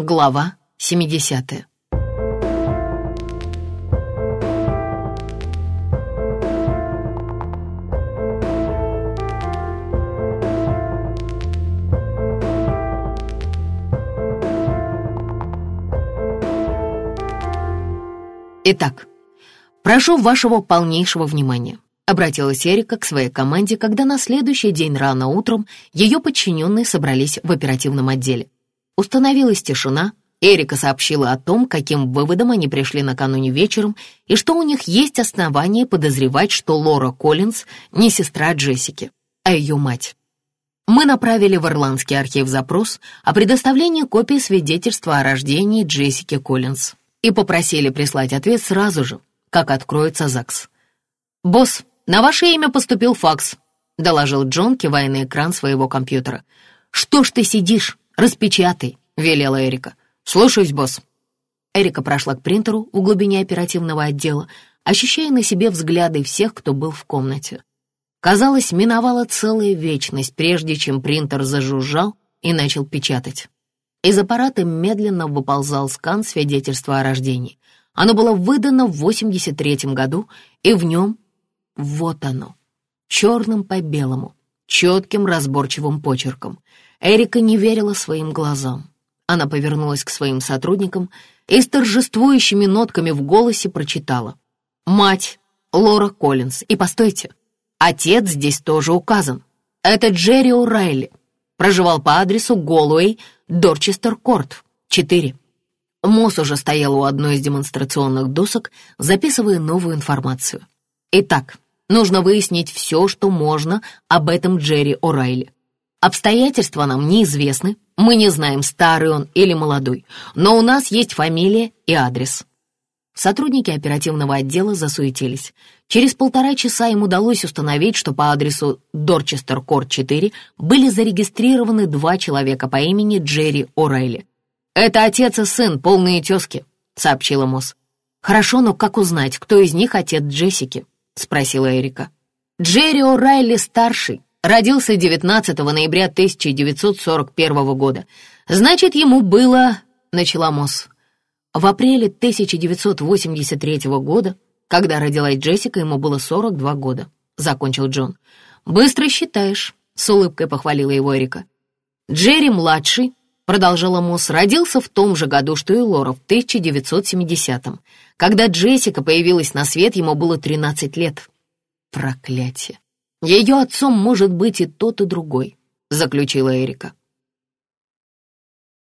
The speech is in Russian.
Глава 70 Итак, прошу вашего полнейшего внимания. Обратилась Эрика к своей команде, когда на следующий день рано утром ее подчиненные собрались в оперативном отделе. Установилась тишина, Эрика сообщила о том, каким выводом они пришли накануне вечером и что у них есть основания подозревать, что Лора Коллинз не сестра Джессики, а ее мать. Мы направили в Ирландский архив запрос о предоставлении копии свидетельства о рождении Джессики Коллинз и попросили прислать ответ сразу же, как откроется ЗАГС. «Босс, на ваше имя поступил факс», — доложил Джон, кивая на экран своего компьютера. «Что ж ты сидишь? Распечатай», — велела Эрика. «Слушаюсь, босс». Эрика прошла к принтеру в глубине оперативного отдела, ощущая на себе взгляды всех, кто был в комнате. Казалось, миновала целая вечность, прежде чем принтер зажужжал и начал печатать. Из аппарата медленно выползал скан свидетельства о рождении. Оно было выдано в 83 году, и в нем вот оно, черным по белому, четким разборчивым почерком. Эрика не верила своим глазам. Она повернулась к своим сотрудникам и с торжествующими нотками в голосе прочитала. «Мать, Лора Коллинз, и постойте, отец здесь тоже указан. Это Джерри О'Райли, проживал по адресу Голуэй, Дорчестер-Корт, 4. Мосс уже стоял у одной из демонстрационных досок, записывая новую информацию. Итак, нужно выяснить все, что можно об этом Джерри О'Райли. Обстоятельства нам неизвестны, мы не знаем, старый он или молодой, но у нас есть фамилия и адрес. Сотрудники оперативного отдела засуетились. Через полтора часа им удалось установить, что по адресу Дорчестер-Корт 4 были зарегистрированы два человека по имени Джерри О'Райли. «Это отец и сын, полные тезки», — сообщила Мосс. «Хорошо, но как узнать, кто из них отец Джессики?» — спросила Эрика. Джерри О'Райли старший родился 19 ноября 1941 года. Значит, ему было... — начала Мосс. В апреле 1983 года, когда родилась Джессика, ему было 42 года, закончил Джон. «Быстро считаешь», — с улыбкой похвалила его Эрика. «Джерри-младший», — продолжала Мосс, родился в том же году, что и Лора, в 1970-м. Когда Джессика появилась на свет, ему было 13 лет. Проклятие. Ее отцом может быть и тот, и другой, заключила Эрика.